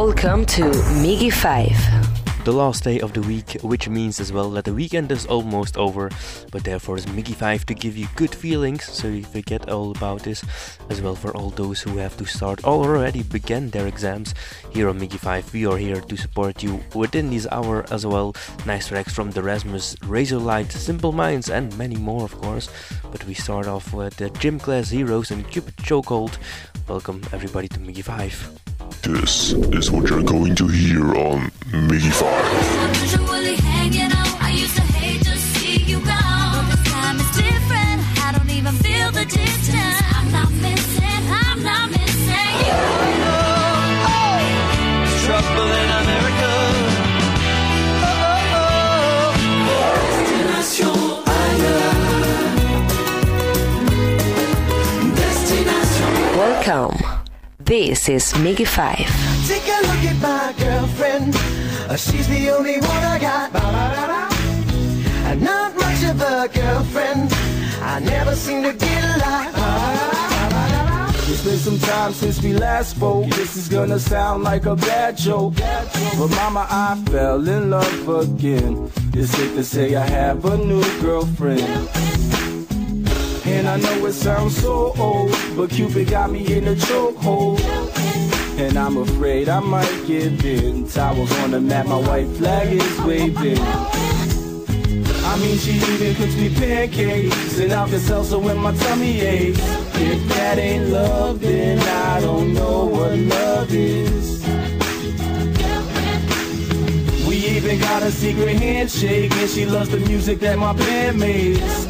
Welcome to MIGY 5 the last day of the week, which means as well that the weekend is almost over, but therefore is MIGY 5 to give you good feelings, so you forget all about this, as well for all those who have to start already begin their exams. Here on MIGY 5, we are here to support you within this hour as well. Nice tracks from the Rasmus, Razorlight, Simple Minds, and many more, of course. But we start off with the Gym Class Heroes and Cupid Chokehold. Welcome everybody to MIGY 5. This is what you're going to hear on MIGY 5. Welcome. This is MIGY 5. Take a look at my girlfriend. Uh, she's the only one I got. Uh, not much of a girlfriend. I never seem to get a. It's been some time since we last spoke. This is gonna sound like a bad joke. But mama, I fell in love again. It's safe to say I have a new girlfriend. And I know it sounds so old, but Cupid got me in a chokehold. And I'm afraid I might give in. Towels on the mat, my white flag is waving. I mean, she even cooks me pancakes and I can salsa when my tummy aches. If that ain't love, then I don't know what love is. We even got a secret handshake, and she loves the music that my band makes.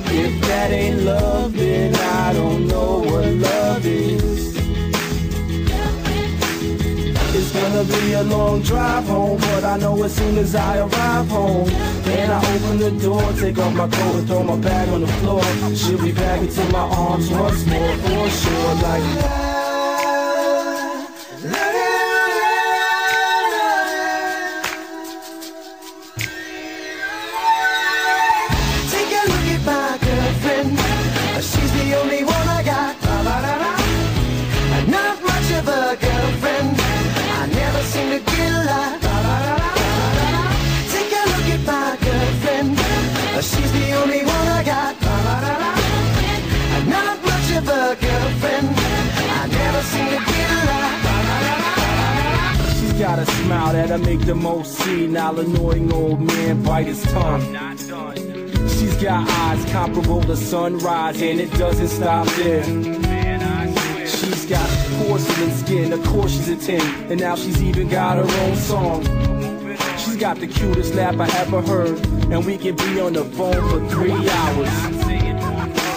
If that ain't love, then I don't know what love is. It's gonna be a long drive home, but I know as soon as I arrive home, and I open the door, take off my coat and throw my bag on the floor. She'll be back into my arms once more, for sure, like. That'll make the most senile annoying old man bite his tongue. She's got eyes comparable to sunrise, and it doesn't stop there. She's got porcelain skin, of course she's a 10, and now she's even got her own song. She's got the cutest laugh I ever heard, and we can be on the phone for three hours.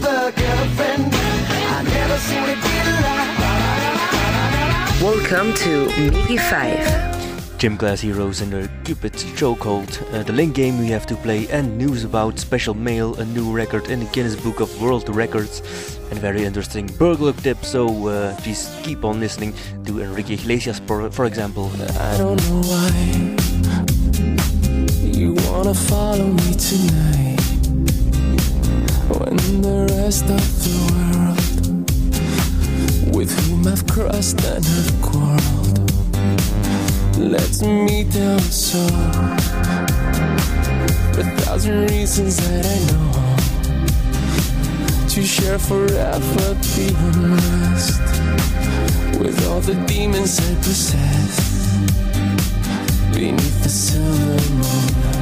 a girlfriend. I never seem to get a lot. Welcome to MIGY 5. Gym Class Heroes and the Cupid's Chokehold, uh, the link game we have to play, and news about Special Mail, a new record in the Guinness Book of World Records, and very interesting burglar tips. So uh, please keep on listening to Enrique Iglesias, for, for example. I don't know why you wanna follow me tonight when the rest of the world. With whom I've crossed and have quarreled. Lets me down so. A thousand reasons that I know. To share forever the unrest. With all the demons I possess. Beneath the silver moon.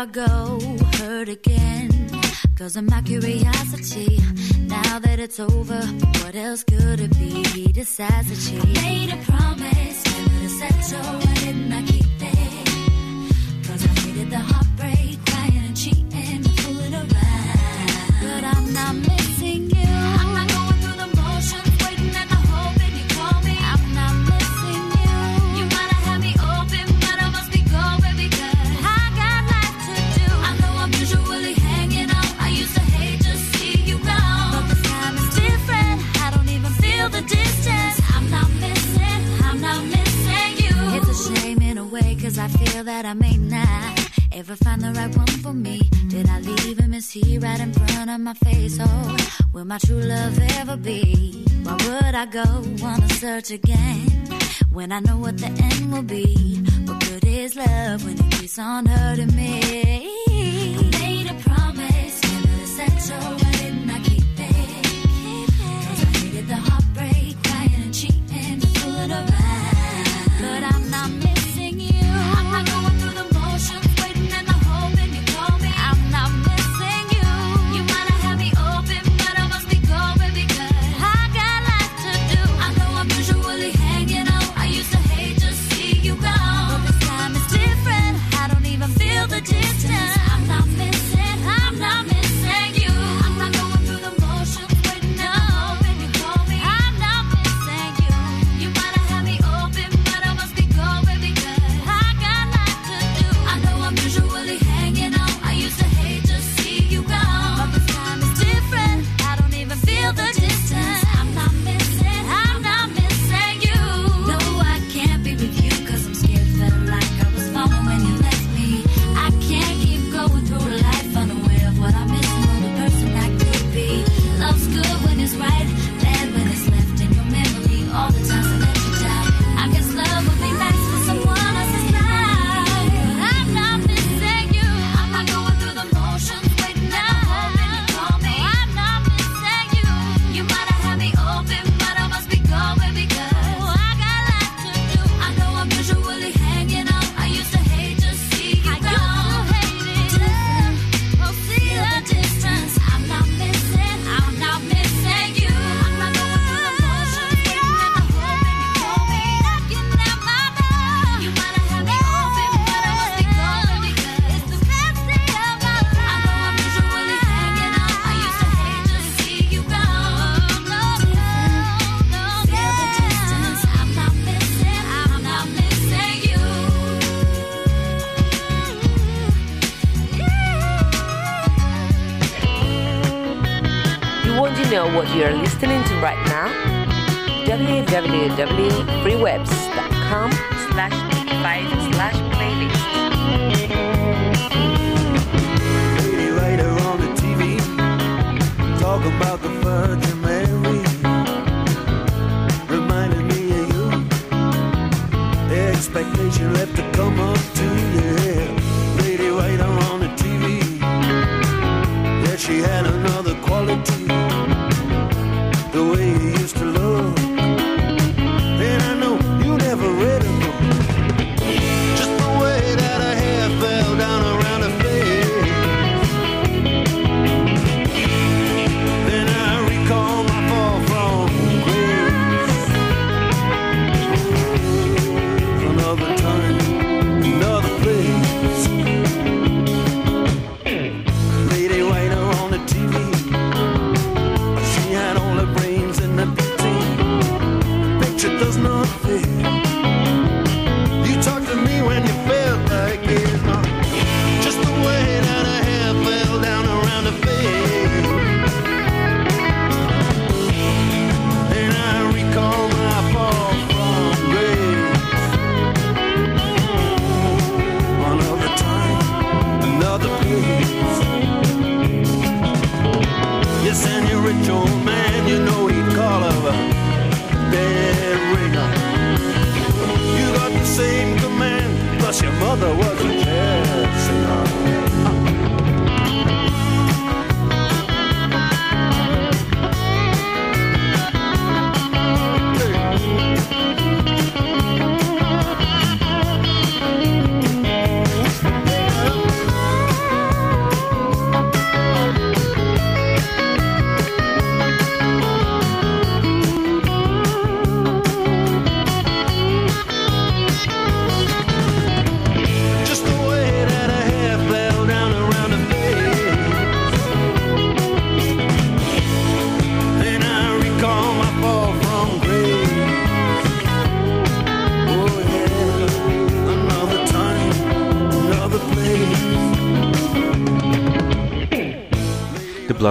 I go hurt again. Cause of my curiosity. Now that it's over, what else could it be? He decides that she but I may not ever find the right one for me. Did I leave him? Is he right in front of my face? Oh, will my true love ever be? Why would I go on a search again when I know what the end will be? What good is love when it keeps on hurting me? I made a promise never to set your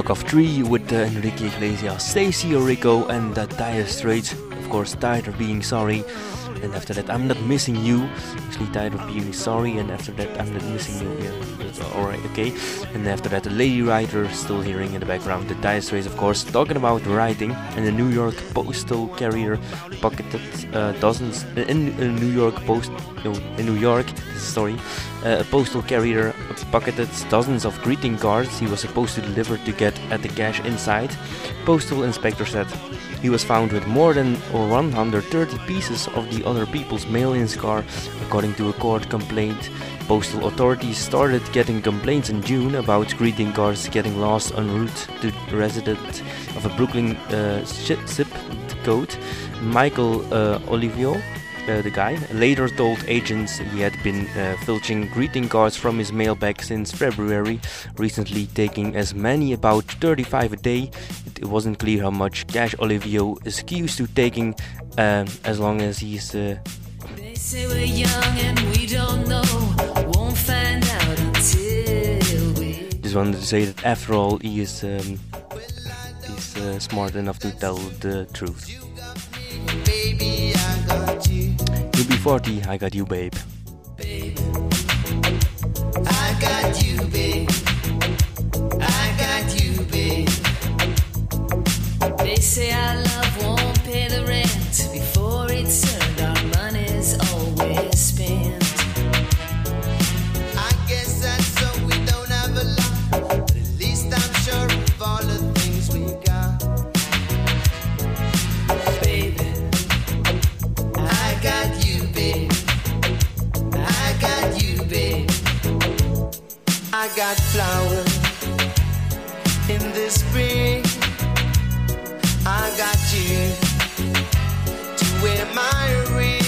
Of Three with uh, Enrique Iglesias, Stacie Orrico, and the Dire Straits. Of course, Tired of Being Sorry. And after that, I'm Not Missing You. Actually, Tired of Being Sorry. And after that, I'm Not Missing You. Yeah, alright, okay. And after that, the Lady Writer, still hearing in the background. The Dire Straits, of course, talking about writing. And the New York Postal Carrier pocketed uh, dozens. In, in, New York Post. No, in New York, sorry. Uh, a postal carrier pocketed dozens of greeting cards he was supposed to deliver to get at the cash inside. Postal inspector said he was found with more than 130 pieces of the other people's mail in his car, according to a court complaint. Postal authorities started getting complaints in June about greeting cards getting lost en route to the resident of a Brooklyn uh, zip code, Michael uh, Olivio. Uh, the guy later told agents he had been uh, filching greeting cards from his mailbag since February, recently taking as many about 35 a day. It wasn't clear how much cash Olivio is used to taking uh, as long as he's uh, They say we're young and we don't know. Won't find out until we. just wanted to say that after all he is um, he's uh, smart enough to tell the truth. Baby, I got you. UB40, I got you, babe. I got you, babe. I got you, babe. They say our love I got flowers in the spring. I got you to wear my ring.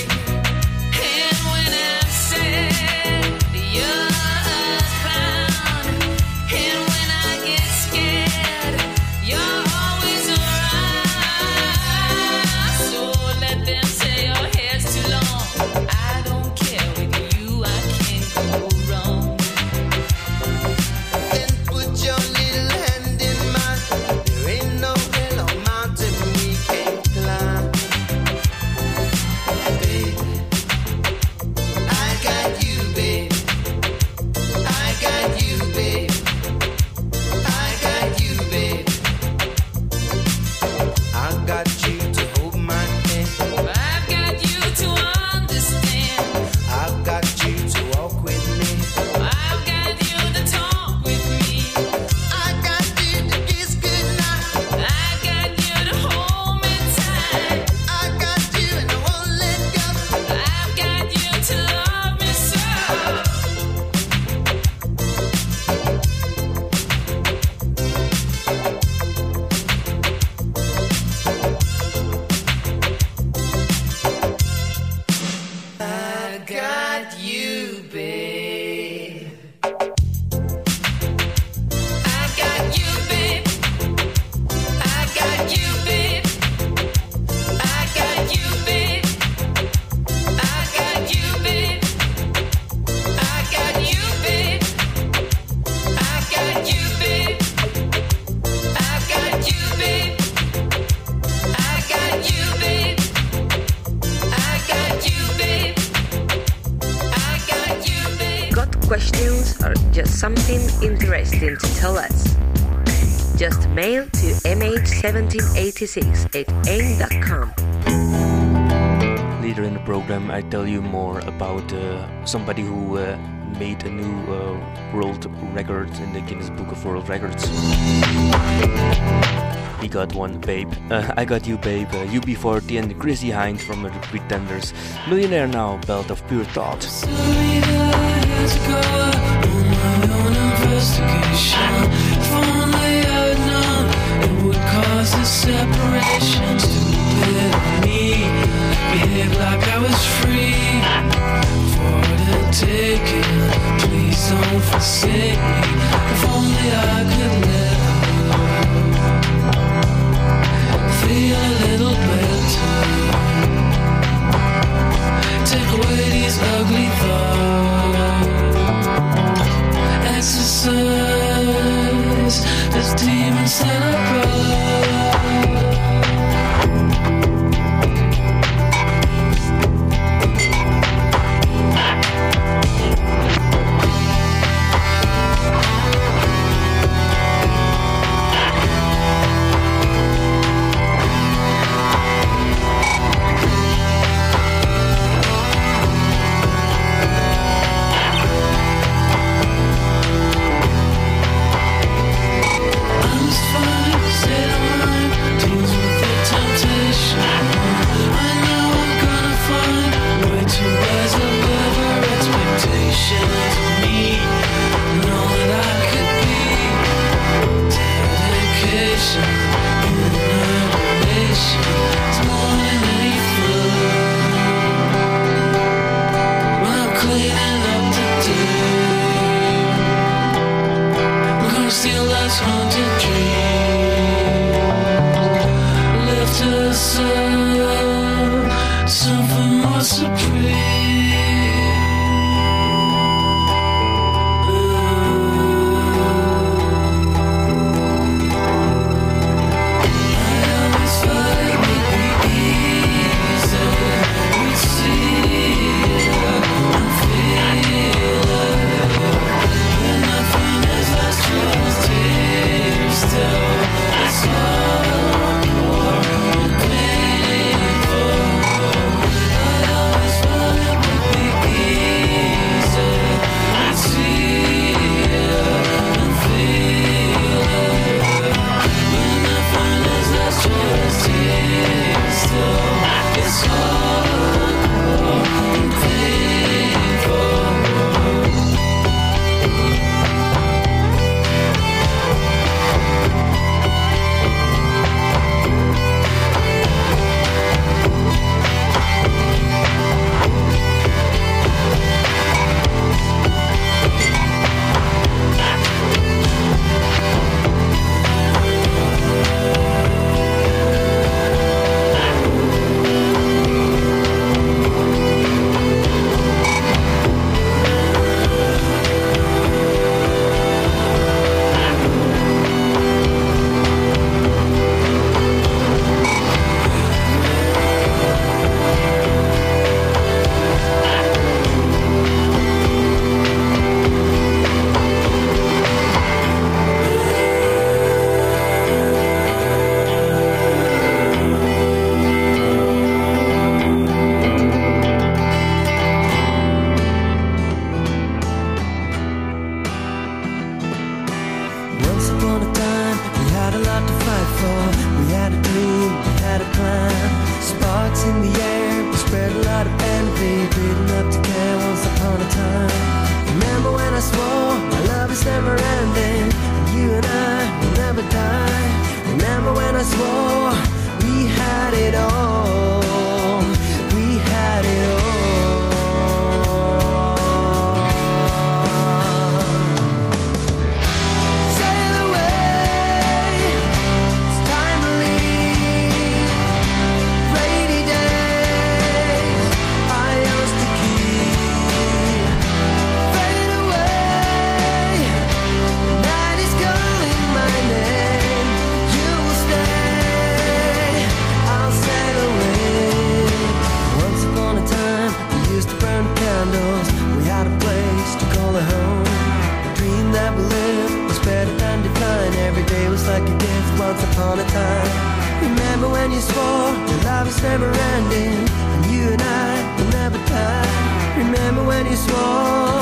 Something interesting to tell us? Just mail to mh1786 at aim.com. Later in the program, I tell you more about uh, somebody who uh, made a new uh, world record in the Guinness Book of World Records. He got one, babe. Uh, I got you, babe. Uh, UB40 and Chrissie Hynde from the Pretenders. Millionaire now, belt of pure thought. If only I'd known it would cause a separation. Stupid me, behave like I was free. For the taking, please don't forsake me. If only I could let feel a little better. Take away these ugly thoughts. demons and a brother big enough to care once upon a time. Remember when I swore my love is never ending, and you and I will never die. Remember when I swore we had it all. we swore that love is never ending, and you and I will never die. Remember when you swore?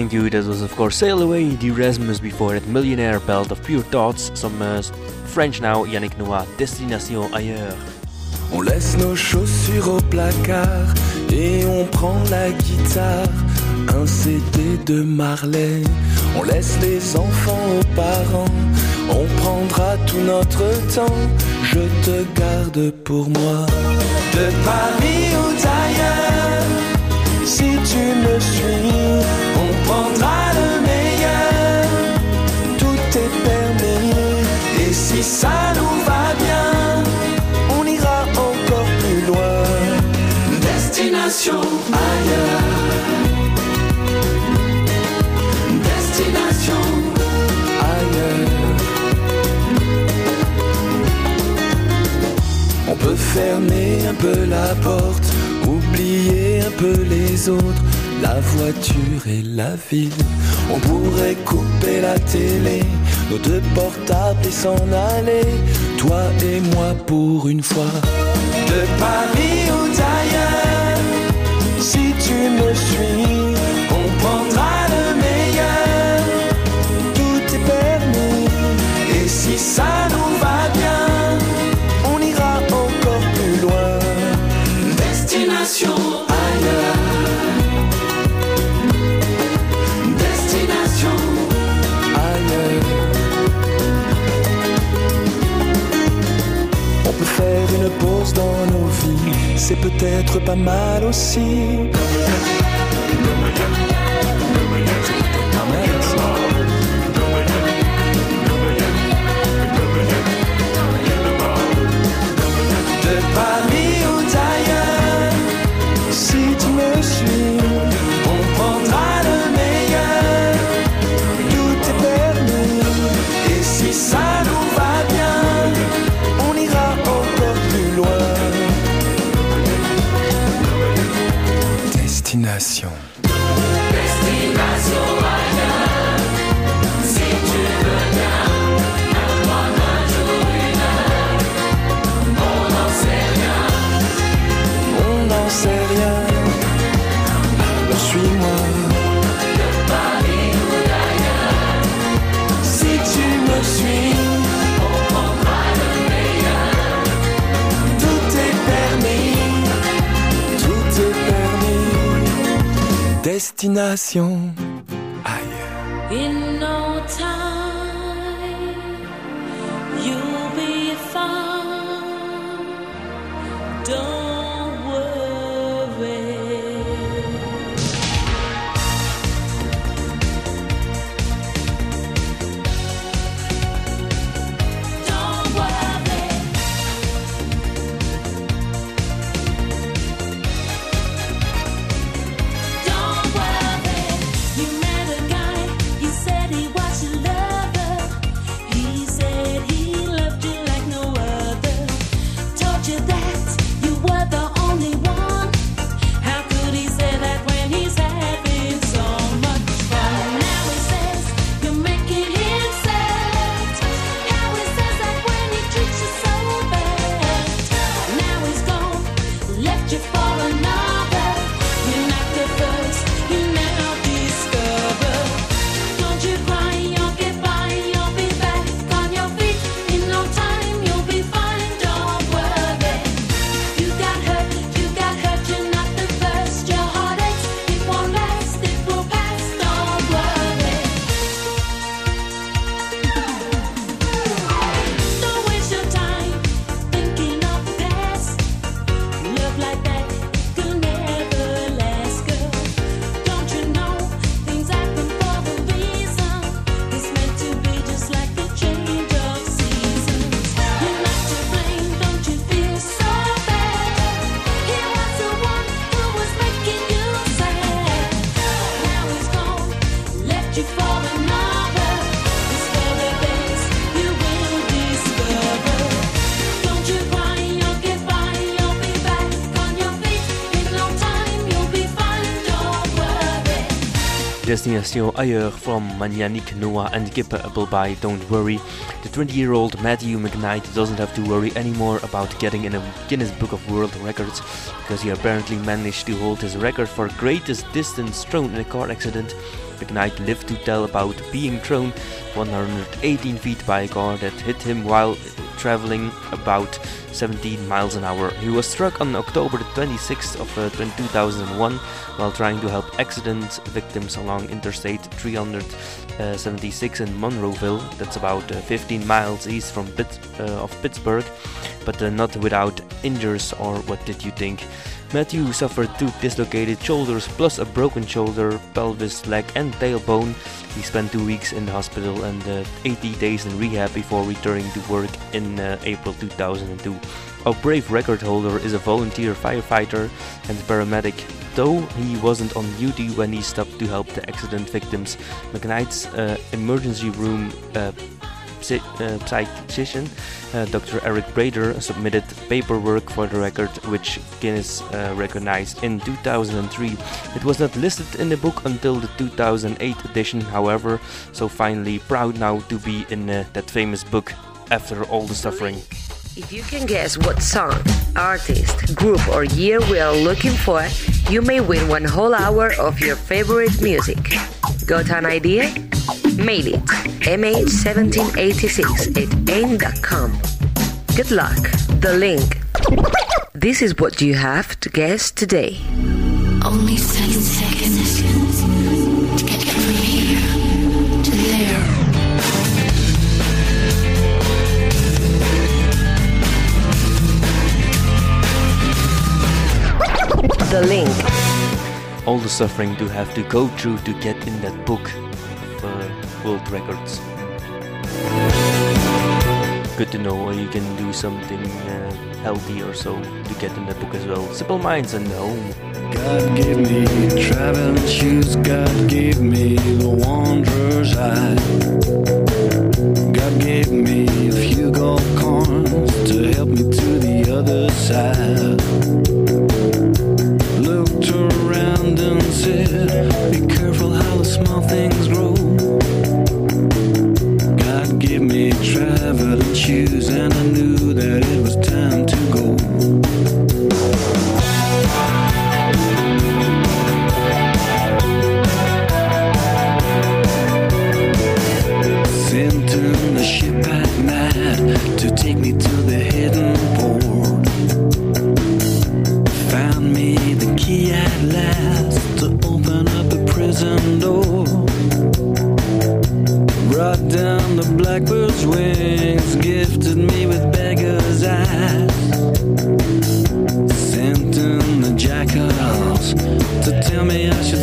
Thank you. That was, of course, Sail Away, the Rasmus before it, Millionaire Belt of Pure Thoughts, some uh, French now, Yannick Noah, Destination ailleurs. On laisse nos chaussures au placard et on prend la guitare, un CD de Marley. On laisse les enfants aux parents, on prendra tout notre temps. Je te garde pour moi. De Paris ou d'ailleurs, si tu me suis, on prendra le meilleur. Tout est permis et si ça nous va bien on ira encore plus loin. Destination ailleurs. Destination ailleurs. On peut fermer un peu la porte, oublier un peu les autres, la voiture et la ville. On pourrait couper la télé, nos deux portables et s'en aller, toi et moi pour une fois. De Paris ou d'ailleurs, si tu me suis, c'est peut-être pas mal aussi. Destination. Destination Destination Ailleurs from Yannick Noah and Kip by Don't Worry. The 20 year old Matthew McKnight doesn't have to worry anymore about getting in a Guinness Book of World Records because he apparently managed to hold his record for greatest distance thrown in a car accident. McKnight lived to tell about being thrown 118 feet by a car that hit him while traveling about 17 miles an hour. He was struck on October 26th of uh, 2001 while trying to help accident victims along Interstate 376 in Monroeville. That's about uh, 15 miles east from uh, of Pittsburgh, but uh, not without injuries. Or what did you think? Matthew suffered two dislocated shoulders plus a broken shoulder, pelvis, leg, and tailbone. He spent two weeks in the hospital and uh, 80 days in rehab before returning to work in uh, April 2002. Our brave record holder is a volunteer firefighter and paramedic. Though he wasn't on duty when he stopped to help the accident victims, McKnight's uh, emergency room uh, uh, psychiatrician, uh, Dr. Eric Brader, submitted paperwork for the record, which Guinness uh, recognized in 2003. It was not listed in the book until the 2008 edition, however, so finally proud now to be in that famous book after all the suffering. If you can guess what song, artist, group, or year we are looking for, you may win one whole hour of your favorite music. Got an idea? Mail it mh1786 at aim.com. Good luck. The link. This is what you have to guess today. Only seven seconds to get from here to there. The link. All the suffering to have to go through to get in that book of world records. Good to know you can do something uh, healthy or so to get in the book as well. Simple Minds and Home. God gave me traveling shoes, God gave me the wanderer's eye. God gave me a few gold coins to help me to the other side. Looked around and said, Be careful how the small things grow. Shoes, and I knew Brought down the blackbird's wings, gifted me with beggar's eyes. Sent in the jackals to tell me I should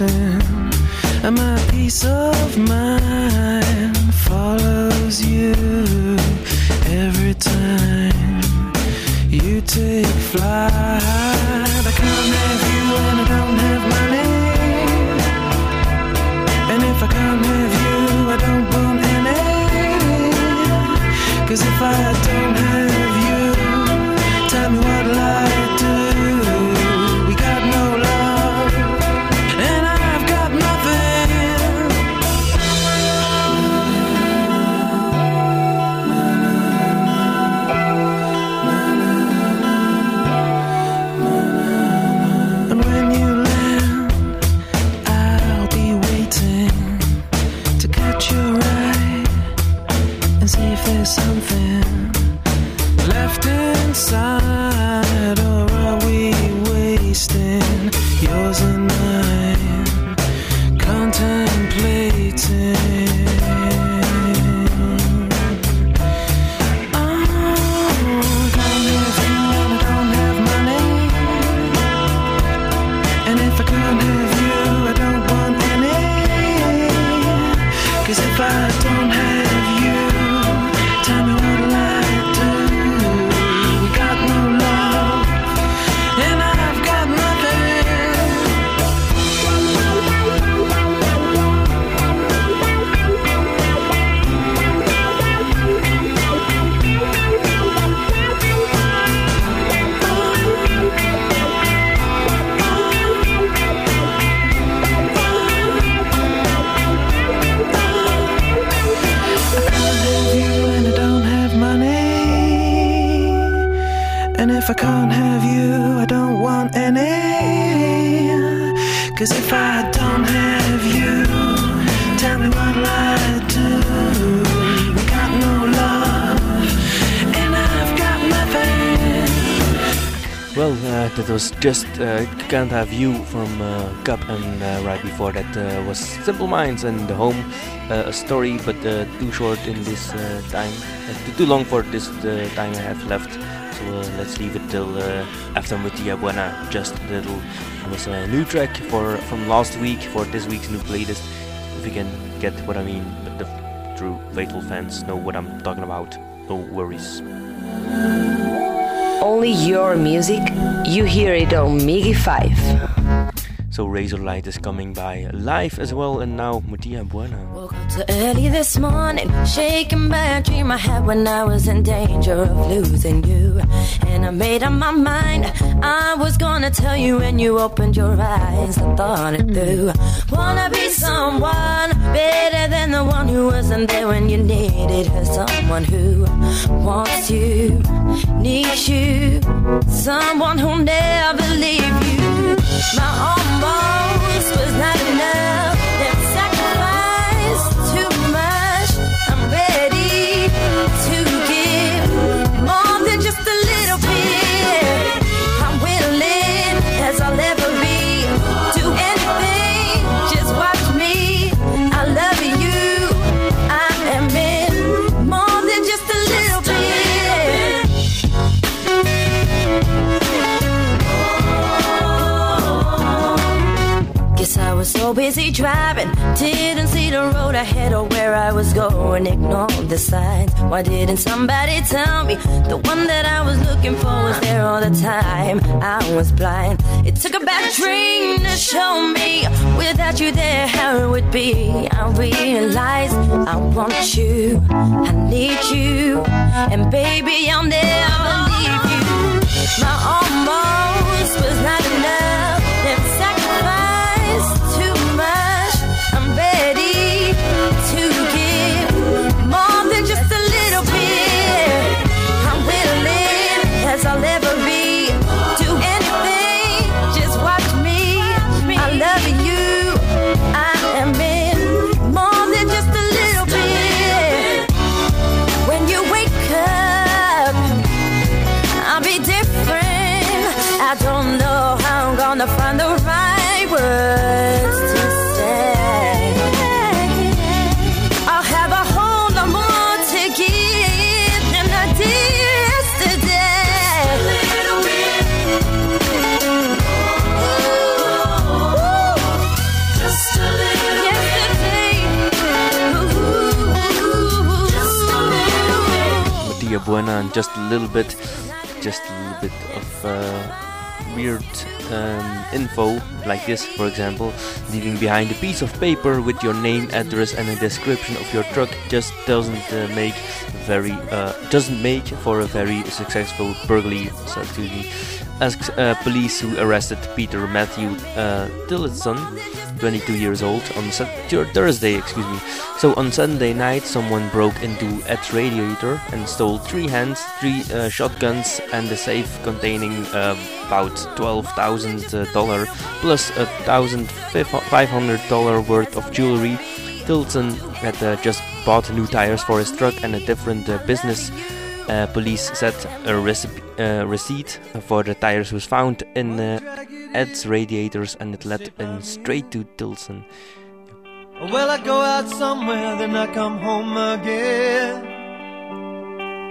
missing, and my peace of just uh, Can't Have You from uh, Cup, and uh, right before that uh, was Simple Minds and The Home. Uh, a story, but uh, too short in this uh, time, too, long for this time I have left. So let's leave it till after Mutya Buena. Just a little. It was a new track for from last week for this week's new playlist. If you can get what I mean, but the true Fatal fans know what I'm talking about. No worries. Only your music, you hear it on MIGY 5. So Razorlight is coming by live as well, and now Mutya Buena. Woke up so early this morning, shaken by a dream I had when I was in danger of losing you. And I made up my mind I was gonna tell you when you opened your eyes. I thought it through. Wanna be someone better than the one who wasn't there when you needed her. Someone who wants you, needs you, someone who'll never leave you. My almost was not enough. Was so busy driving, didn't see the road ahead or where I was going. Ignored the signs. Why didn't somebody tell me the one that I was looking for was there all the time? I was blind. It took a bad dream to show me without you there how it would be. I realized I want you, I need you, and baby I'll never Buena and just a little bit, just a little bit of uh, weird um, info like this, for example, leaving behind a piece of paper with your name, address, and a description of your truck just doesn't uh, make very uh, doesn't make for a very successful burglary. So, excuse me. Asks uh, police who arrested Peter Matthew uh, Tillotson 22 years old on Thursday, excuse me. So on Sunday night, someone broke into Ed's radiator and stole three hands, three uh, shotguns, and a safe containing uh, about $12,000 uh, plus a $1,500 worth of jewelry. Tilton had uh, just bought new tires for his truck and a different business. Uh, police said a recipe, receipt for the tires was found in Ed's radiators and it led in straight to Tilson. Well, I go out somewhere, then I come home again.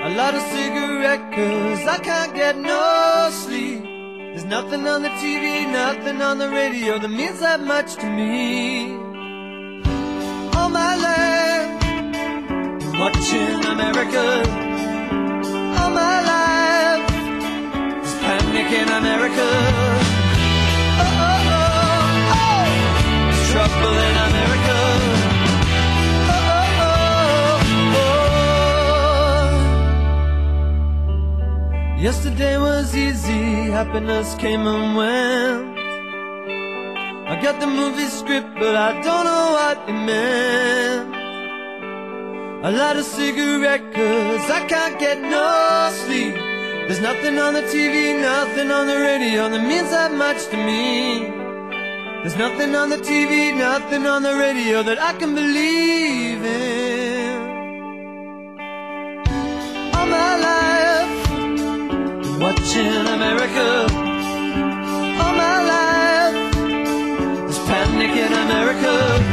I light a cigarette cause I can't get no sleep. There's nothing on the TV, nothing on the radio that means that much to me. All my life, watching America. My life, there's panic in America. Oh, oh, oh, oh. trouble in America. Oh, Oh, oh, oh, Yesterday was easy, happiness came and went. I got the movie script, but I don't know what it meant. I light a cigarette cause I can't get no sleep. There's nothing on the TV, nothing on the radio that means that much to me. There's nothing on the TV, nothing on the radio that I can believe in. All my life, watching America. All my life, there's panic in America.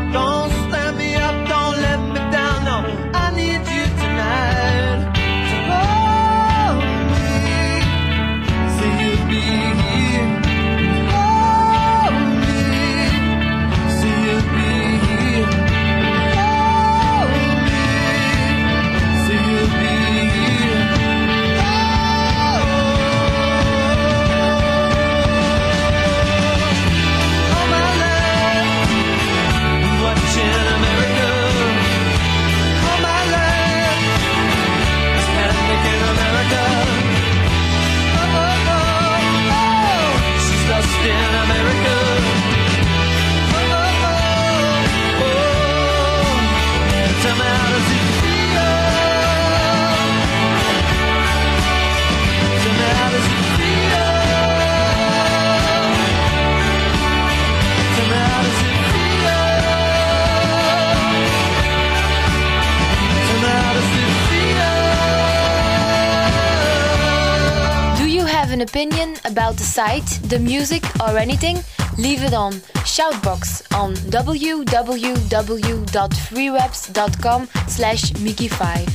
About the site, the music, or anything? Leave it on Shoutbox on www.freewebs.com slash MIGY5.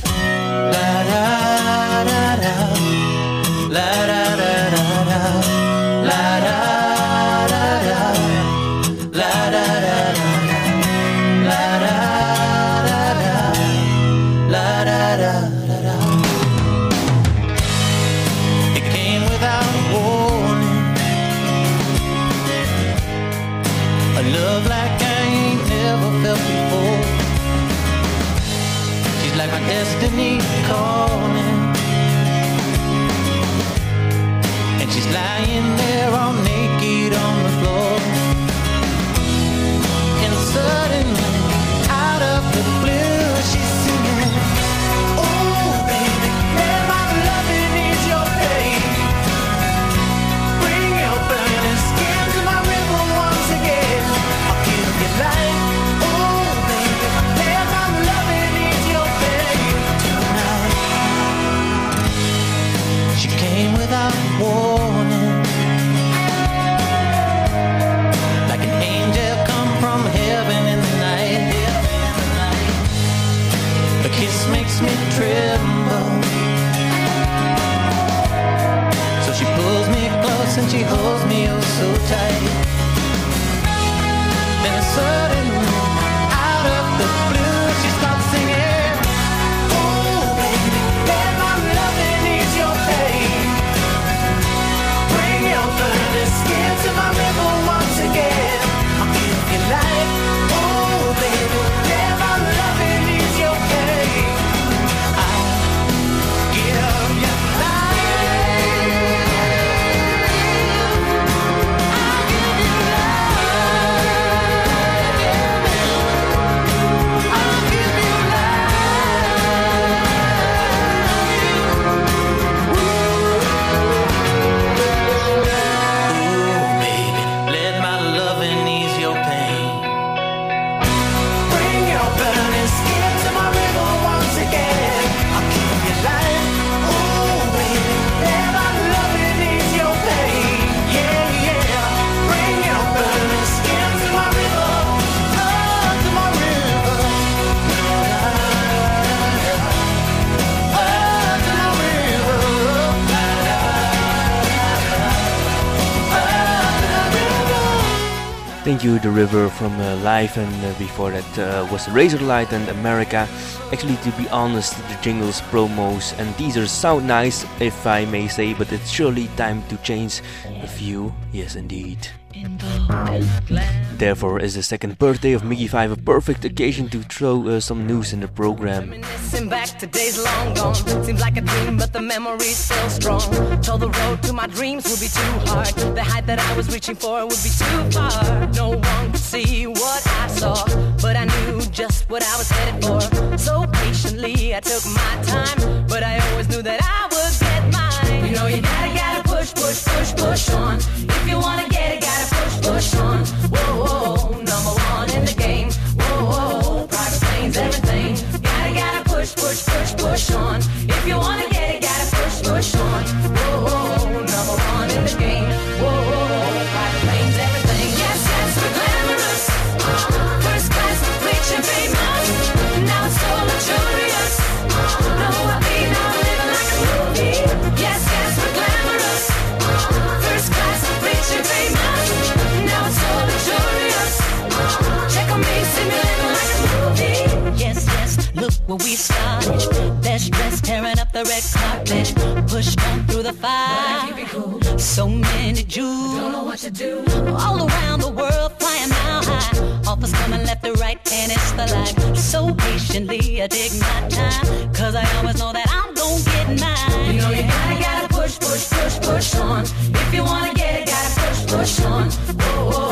Destiny calling. And she's lying there all Then Thank you, The River from uh, and uh, before that uh, was Razorlight and America. Actually, to be honest, the jingles, promos, and teasers sound nice, if I may say, but it's surely time to change a few. Yes, indeed. Therefore, is the second birthday of MIGY 5 a perfect occasion to throw uh, some news in the program. Back to days long gone. Seems like a dream, but the memory's still strong. Told the road to my dreams would be too hard. The height that I was reaching for would be too far. No one could see what I saw, but I knew just what I was headed for. So patiently, I took my time, but I always knew that I would get mine. You know, you gotta push, push, push, push on. If you wanna get it, gotta push, push on. Whoa, whoa, number one in the game. Whoa, whoa, private planes, everything. Gotta, gotta push, push, push, push on. If you wanna get where we started. Best dressed, tearing up the red carpet. Pushed on through the fire. So many Jews. Don't know what to do. All around the world, flying mile high. Offers coming left and right, and it's the life. So patiently, I take my time. Cause I always know that I'm gonna get mine. You know, you gotta, gotta push, push, push, push on. If you wanna get it, gotta push, push on. Whoa, whoa,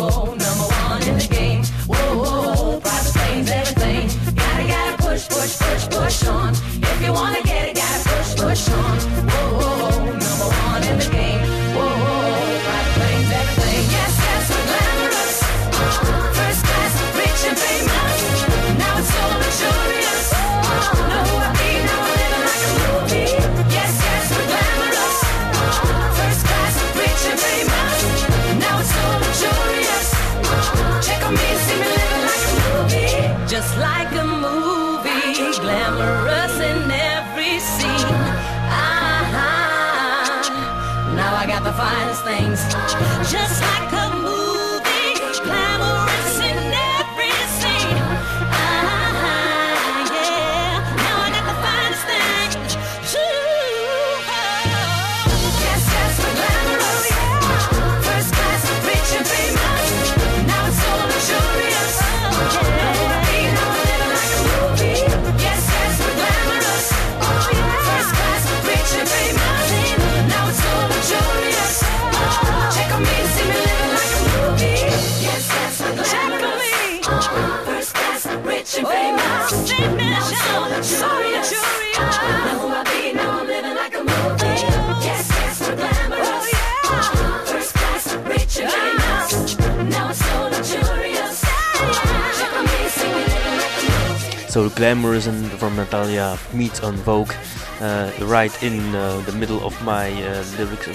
So glamorous and from Natalia meets En Vogue, uh, right in uh, the middle of my uh, lyrics,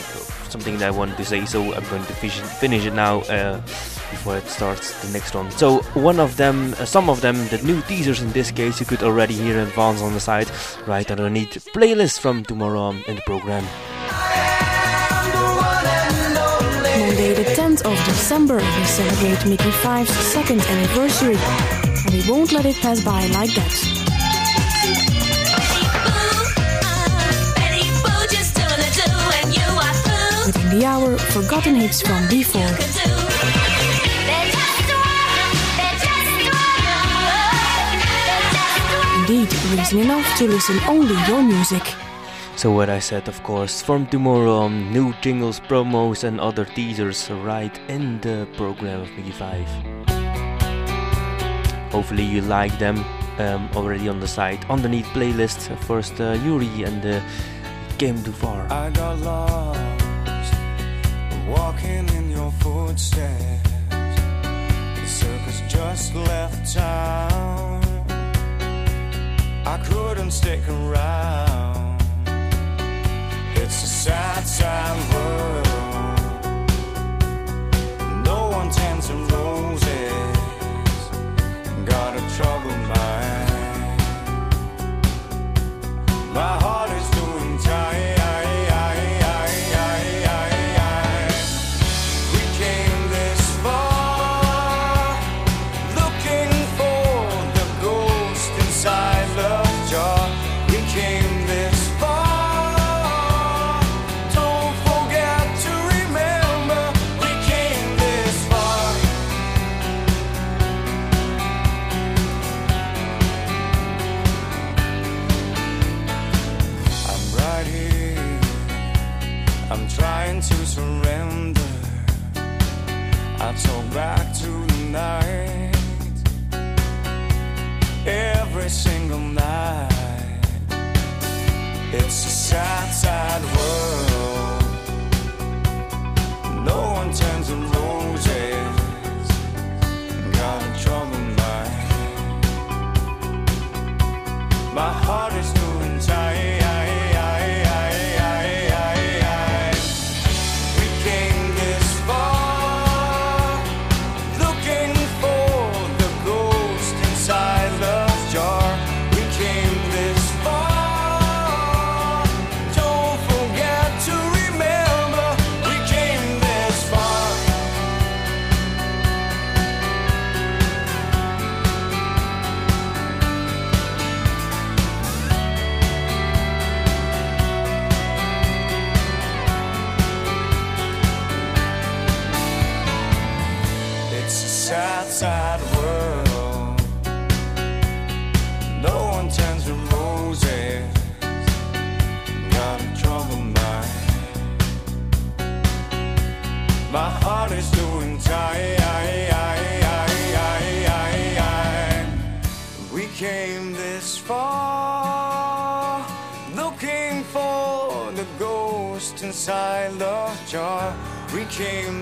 something that I wanted to say. So I'm going to finish, it now uh, before it starts the next one. So one of them, uh, some of them, the new teasers in this case, you could already hear in advance on the site, right underneath playlist from tomorrow in the program. Monday the one and only. end of December, we celebrate MIGY 5's second anniversary, and we won't let it pass by like that. Within the hour, forgotten hits from before. Indeed, reason enough to listen only your music. So what I said, of course, from tomorrow on, new jingles, promos, and other teasers right in the program of MIGY Five. Hopefully you like them um, already on the site underneath playlist. First uh, Yuri and the Came Too Far. I got lost walking in your footsteps. The circus just left town. I couldn't stick around. It's a sad, sad world. Got I talk back to the night. Every single night. It's a sad, sad world. Jar. We came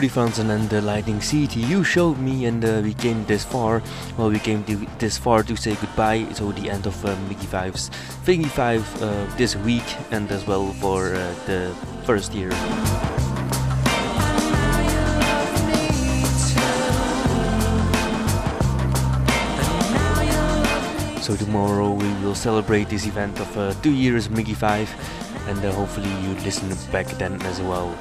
Yuri Franzen and the Lightning City. You showed me, and uh, we came this far. Well, we came this far to say goodbye. So the end of uh, MIGY Five's Thingy Five uh, this week, and as well for uh, the first year. So tomorrow we will celebrate this event of uh, two years MIGY Five, and uh, hopefully you listen back then as well.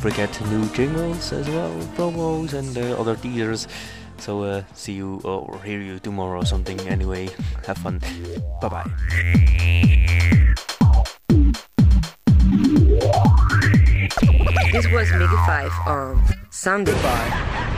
Forget new jingles as well, promos and uh, other teasers. So uh, see you or hear you tomorrow or something. Anyway, have fun. Bye bye. This was MIGY Five on Sunday. Bye.